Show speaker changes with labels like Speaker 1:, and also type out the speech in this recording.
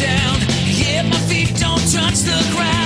Speaker 1: down, yet my feet don't touch the ground.